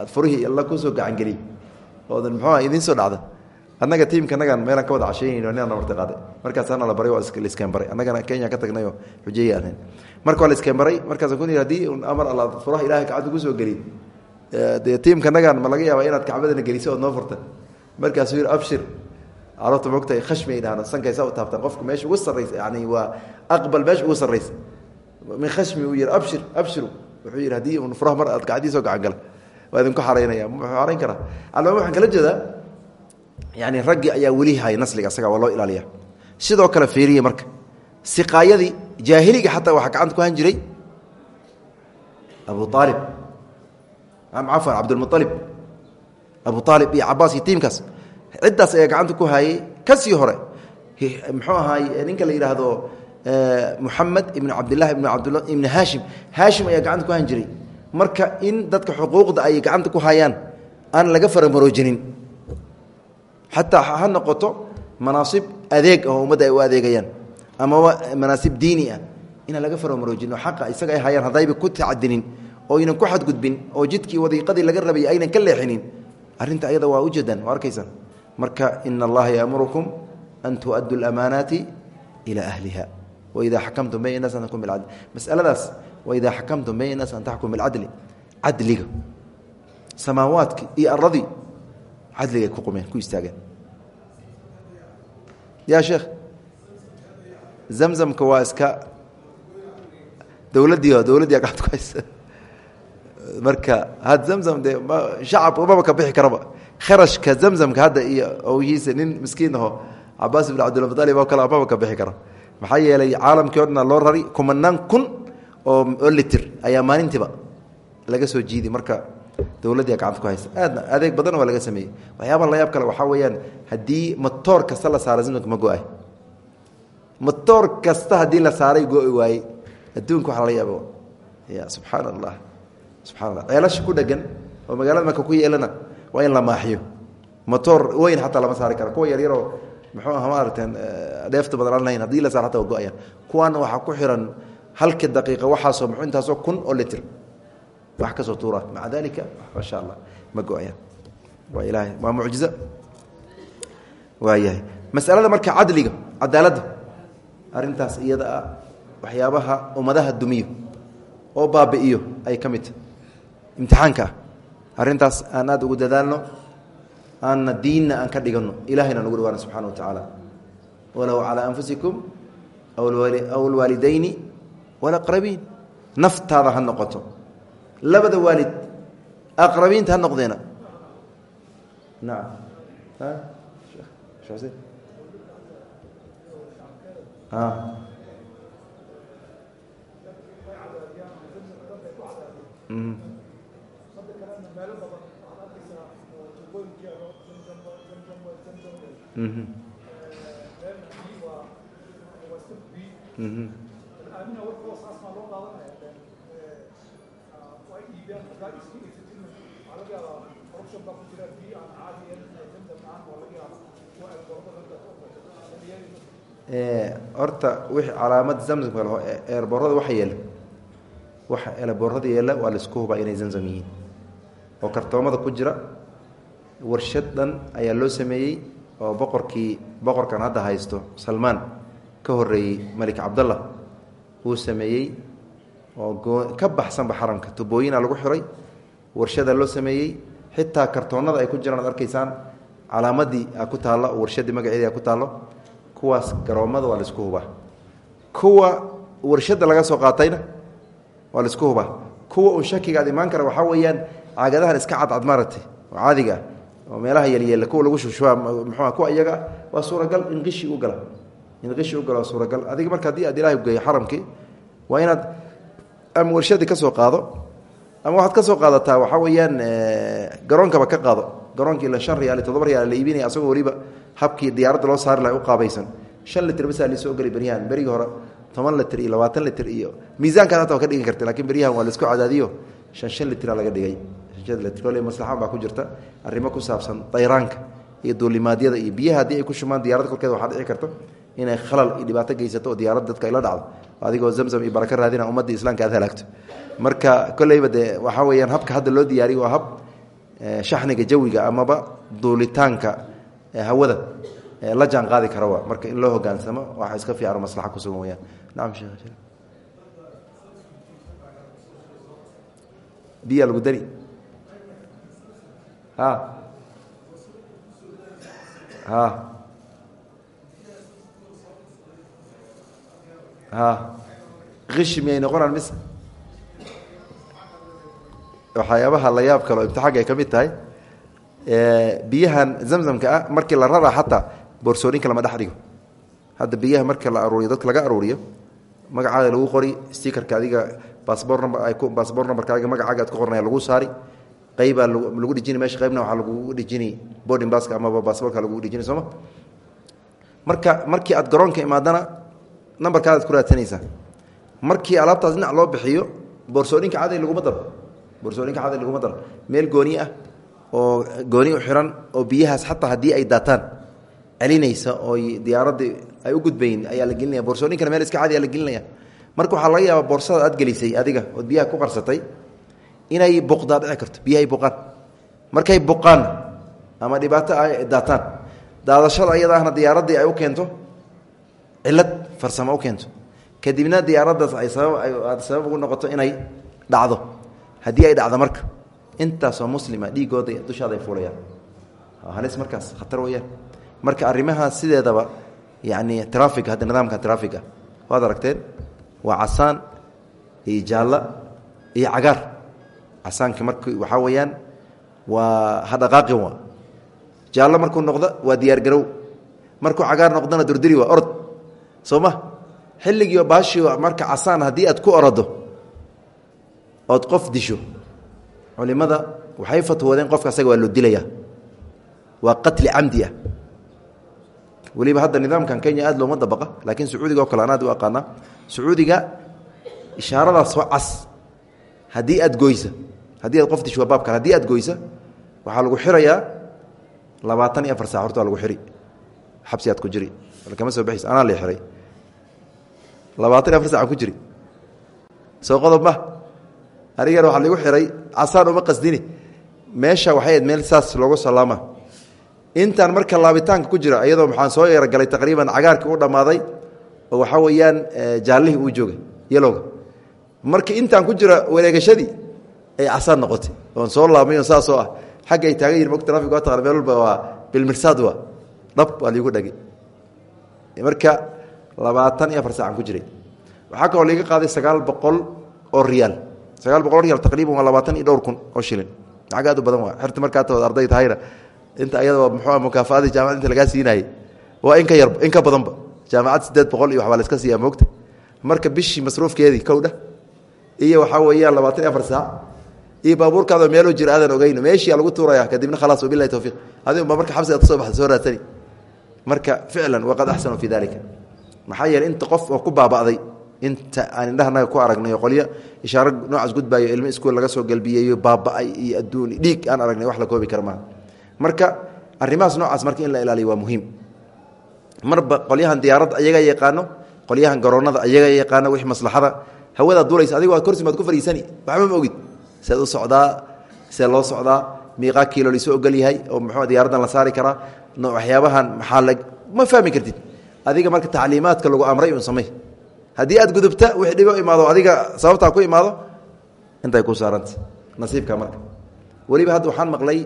aad furihii alla ku soo gacangeliy oodan muxuu aha idiin soo dhacda. Annaga tiimka nagaan meelaan ka wada cashaynayno ninaan marti qaaday. Markaasaana la baray waa laiskeen baray. Annagana kenya ka tagnayoo xujeeye ahayn marka la iskeen baray markaasaan ku niri haddii amar alla furaha ilahay gacanta ku soo geliy dee tiimka nagaan ma laga yaaba inaad kacbadana geliso ood noo furta. Markaasuu yidhi abshir carabta mogtahay khashmi ay sankaysa u taabtaan. Qofka meesha ugu sarraysa yani waa aqbal meesha ugu sarraysa. Min khashmi uu yidhi abshir abshiru wuxuu yidhi haddii un furaha mar aad gacdiisoo gacan gala. Waa idinku xaraynaya muxuu xarayn karaa? Alma waxaan kala jeedaa yani raggii ayaa weli hay nasliga asaga waa loo ilaaliya sidoo kale fiiriya marka. Siqaayadii jaahiliga xataa waxaa gacanta ku han jiray abu aalib cafan cabdulmualib abu aalib iyo cabaas iyo tiimkaas. Ciddaas ayaa gacanta ku haayey ka sii hore. Muxuu ahaay ninka la yidhaahdo muxamed ibn cabdla ibni haashim haashim ayaa gacanta ku han jiray. Marka in dadka xuquuqda ay gacanta ku hayaan aan laga faramaroojinin. Xataa ha noqoto manaasib adeeg oo ummadda ay u adeegayaan amaba manaasib diini ah inaan laga faramaroojinin oo xaqa isaga ay hayaan haddayba ku tacadinin oo aynan ku xadgudbin oo jidkii wadiiqadii laga rabay aynan ka leexinin. Arrinta ayada waa ujeedaan waa arkaysaan marka ina allaha yaamurukum an tu'addu lamaanaati ilaa ahliha waidaa xakamtum bayna naas an taxkum bilcadl masaladaas waidaa xakamtum bayna naas an taxkum bilcadli cadliga samaawaadki iyo aradii cadligay ku qumeen ku istaageen ya sheekh zamzamka waa iska dowladdii dowladdii gacanta ku haysa marka had zamzam dee shacab maba ka bixi karaba kharashka zamzamka hadda iyo owhiisa nin miskiin aho cabaas ibn cabdilmualib oo kale maba ka bixi kara maxaa yeelay caalamkii o dhan loo rari kumanaan kun oo litir ayaa maalintiiba laga soo jiidi marka dowladdii gacanta ku haysa aadna adeeg badan waa laga sameeyey. Waxyaabaha layaab kale waxaa weeyaan haddii matoor kasta la saara zamzamka ma go'ay. Matoor kasta haddii la saaray go-i waayey adduunka waxa lala yaaba ya subxaana allah subxana allah ceelasha ku dhegan oo magaalada marka ku yeelana waa in la maaxiyo. Matoor weyn xataa lama saari karo. Kuwa yaryaroo muxuu aha maaragteen dheefta badan aan lahayn haddii la saar xataa waa go'ayaan kuwaana waxaa ku xiran halka daqiiqa waxaasoo muxuu intaasoo kun oo litir. Wax ka soo tuura maca dalika maasha allah ma go'ayaan waa ilaahay waa mucjizo waayahay masalada marka cadliga cadaaladda arrintaas iyada ah waxyaabaha ummadaha dumiyo oo baabi'iyo ay ka mid tahy imtixaanka ah. Arrintaas aan aad ugu dadaalno aanna diinna aan ka dhiganno. Ilahayna nugu dhawaana subxana wa tacaala walow calaa anfusikum aw alwaalidayni walaqrabiin. Naftaada ha noqoto. Labada waalid aqrabiinta ha noqdeena. Nacam xuseen horta wixii calaamad zamzamka laho eerboorada waxa yeela. Waxa eelaboorada yeela waa la isku hubaa inay zamzam yihiin. Oo kartoomada ku jira warshad dhan ayaa loo sameeyey oo boqorkii boqorkan hadda haysto salmaan ka horeeyey malik cabdallah uu sameeyey oo ka baxsanba xaramka tubooyina lagu xiray warshada loo sameeyey xitaa kartoonada ay ku jiraan ad arkaysaan calaamadii a ku taallo warshadii magaceedii a ku taallo kuwaas garoomada waa la isku hubaa. Kuwa warshada laga soo qaatayna waa la isku hubaa. Kuwa un shakiga ad kara waxaa weeyaan caagadahan iska cadcad maaragtay oo caadiga ah oo meelaha yeelyeela kuwa lagu shushuba muxua kuwa iyaga waa suuragal in qishi u gala in qishi u gala waa suuragal. Adiga marka haddii aad ilaahay geeyo xaramkii waa inaad ama warshadii ka soo qaado ama waxaad ka soo qaadataa waxaa weeyaan garoonkaba ka qaado. Garoonkii ila shan riyaal todoba riyaal la iibinaya asagoo weliba habkii diyaaradda loo saari laha u qaabaysan. Shan litr basaa lisoo geli beryahan. Berigii hore toban litr iyo labaatan litr iyo miisaankaad hata waa ka dhigi karta laakiin beryahan waa la isku cadaadiyo. Shan shan litraa laga dhigay kole maslaxaan baa ku jirta. Arrimo ku saabsan dayraanka iyo duulimaadyada iyo biyaha haddii ay ku shumaan diyarada kolkeeda waxaa dhici karto inay khalal iyo dhibaato geysato oo diyaaradda dadka ayla dhacdo. Adigoo zamzam iyo baraka raadina ummadda islaamka aad halaagto. Marka koleyba dee waxaa weeyaan habka hadda loo diyaariyo waa hab shaxniga jawiga amaba duulitaanka hawada la jaan qaadi kara wa marka in loo hogaansamo waxa iska fiican maslaxa kusugan weyaan nacam sheekh biya lagu dari kishi miyay noqonaan mise waxyaabaha la yaab kalo imtixaanka ay ka mid tahay biyahan zamzamka ah markii la raraa xataa boorsooninka lama dhex dhigo. Hadda biyaha marka la aruuriyo dadka laga aruuriyo magacaada lagu qori stikerka adiga baasboor number baasboor numberkaaga magacaaga ad ku qornaya lagu saari qaybaa lagu dhijini meesha qaybna waxaa lagugu dhijini boarding baska amaba baasboorka lagugu dhijini sooma marka markii aad garoonka imaadana nambarkaadaad ku raadsanaysaa markii alaabtaas dhinac loo bixiyo boorsooninka caday laguma daro. Boorsooninka caday laguma daro. Meel gooni ah oo gooni u xiran oo biyahaas xataa haddii ay daataan celinaysa ooy diyaaraddii ay u gudbayn ayaa la gelinaya. Boorsooyinkana meel iska cadiyaa la gelinaya. Marka waxaa laga yaabaa boorsada aad gelisay adiga ood biyaha ku qarsatay inay buqdaa dhici karto biyahay buqaan markay buqaan ama dhibaato ay daataan daadashada ayada ahna diyaaraddii ay u keento cilad farsamo u keento. Kadibna diyaaraddaas ay sabab sabab ugu noqoto inay dhacdo. Haddii ay dhacdo marka intaasoo muslima dhiigooda dushaada ay fuulayaan. Halis markaas khatar weyaan marka arrimahaas sideedaba yani trafiga hadda nidaamka trafiga waad aragteen waa casaan iyo jaalla iyo cagaar casaanka mark waxaa weeyaan waa hadhaqaaqin wa jaallo markuu noqdo waa diyaargarow markuu cagaar noqdona durdiri waa orod. Soo ma? Xilligii baashii marka casaan haddii aad ku orado ood qof disho culimada waxay fatwoodeen qofka asaga waa loo dilaya waa qatli camdi ah. Weliba hadda nidaamkan kenya aad looma dabaqa laakiin sacuudiga oo kale an aad u aqaana sacuudiga ishaaradaas oo cas. Haddii aad goysa haddii aad qof disho waa baab kale haddii aad goysa waxaa lagu xirayaa labaatan iyo horta lagu xiri. Xabsi aad ku jiri. Kama soo baxays anaa la xiray. Labaatan iyo ku jiri. Soo qodob ma. Anigana waxaa lagu xiray casaan uma qasdini. Meesha waxay ayd meel saas loogu salaama. Intaan marka laabitaanka ku jira iyadoo maxaan soo yeerogalay taqriiban cagaarkii u dhammaaday oo waxaa weeyaan jaallihii uu joogay yalowga marka intaan ku jira wareegashadii ay casaan noqotay. Oon soo laabmay oo ah. Xagga taagan yihiin mog trafig waa taqana meel walba waa bilmirsaad waa. Dhab waa liigu dhagay. Marka labaatan iyo ku jiray. Waxaa kaloo liiga qaaday sagaal boqol oo riyaal. Sagaal boqol riyaal taqriiban kun oo shilin. Lacag badan waa. Xerta markaa tood arday tahayna inta ayada muxuu mukaafaadii jaamacad inta lagaa siinayay waa in ka yar in ka badanba jaamacad siddeed boqol iyo waxbaa la iska siiyaa moogta marka bishii masruufkeedii kowdha iyo waxaa weeyaan labaatan iyo afar saac iyo baabuurkaado meeloo jira aadan ogeyn meeshii lagu tuuraya kadibna khalaas wabilahi towfiiq adi unba marka xabsiga ka soo baxda soo raadsani marka ficlan waqad axsanuu fii dalika maxaa yeeley inta qof oo ku baaba'day inta aan indhahanaga ku aragnay oo qolyo ishaaro noocaas gudbaayo ilmo iskuol laga soo galbiyeeyo baaba'ay iyo adduun dhiig aan aragnay wax la koobi kara maaha. Marka arrimahaas noocaas marka in la ilaaliyo waa muhiim. Marba qolyahan diyaaradda ayaga yaqaano qolyahan garoonada ayaga yaqaano wix maslaxada hawada duulaysa adigo aad korsimaad ku fariisani waxba ma ogid seed u socdaa see loo socdaa miiqaa kiilo laisoo ogol yahay oo muxuu diyaaraddan la saari karaa waxyaabahan maxaa la ma fahmi kartid. Adiga marka tacliimaadka lagu amray un samey haddii aad gudubta wix dhibo imaado adiga sababtaa ku imaado intay ku saaranta. Nasiibka marka. Weliba hadda waxaan maqlay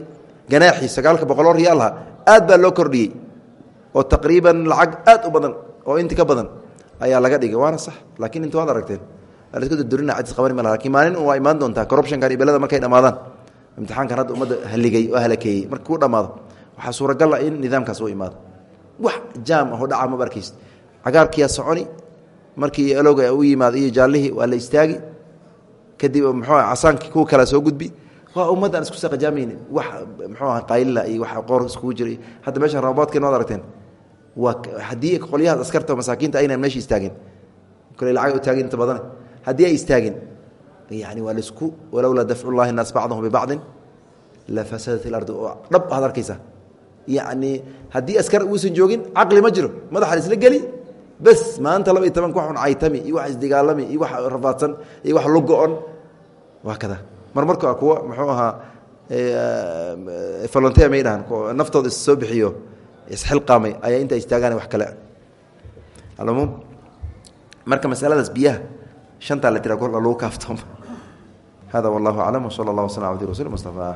ganaaxii sagaalka boqoloo riyaalha aad baa loo kordhiyey. Oo taqriiban lacag aad u badan oo inti ka badan ayaa laga dhigay. Waana sax laakiin inta waad aragteen maalin waa imaan doontaa corruptionkan iyo belada markay dhammaadaan imtixaankan hadda ummadda haligay oo halakeeyey marka kuu dhammaado waxaa suuragal ah in nidaamkaas u imaado. Wax jaam aho dhaca maba arkaysid cagaarkiyaa soconi markii elowga u yimaado iyo jaallihii waa la istaagi kadib muxuu casaankii kuwa kala soo gudbi waa ummadda aan isku saqajaamaynin wax muxuu aha iyo wax qoor iskugu jira hadda meeshan rabaadkeena waad aragteen waa haddii qolyahaas askarta masaakiinta aynan meesha istaagin kole lacag u taagin inta badan haddii ay istaagin yani waa la isku walowlaa dafcu llahi naas bacdahum bibacdin lafasadat ilardi oo dhab aad arkaysa yacni haddii askar uusan joogin caqli ma jiro madaxa isla geli bes maanta laba iyo tobanka waxun caytami iyo wax isdigaalami iyo wax rafaadsan iyo wax lugo-on waa kada mar marka kuwa muxuu ahaa volonteer may dhahan naftooda is soo bixiyo isxilqaamay ayaa inta istaagaan wax kale. Alumuum marka masaladaas biyaha shantaa la tira kor lagu kaaftooma hada wallahu aclam wsala allah waslam abdi rasul mustafa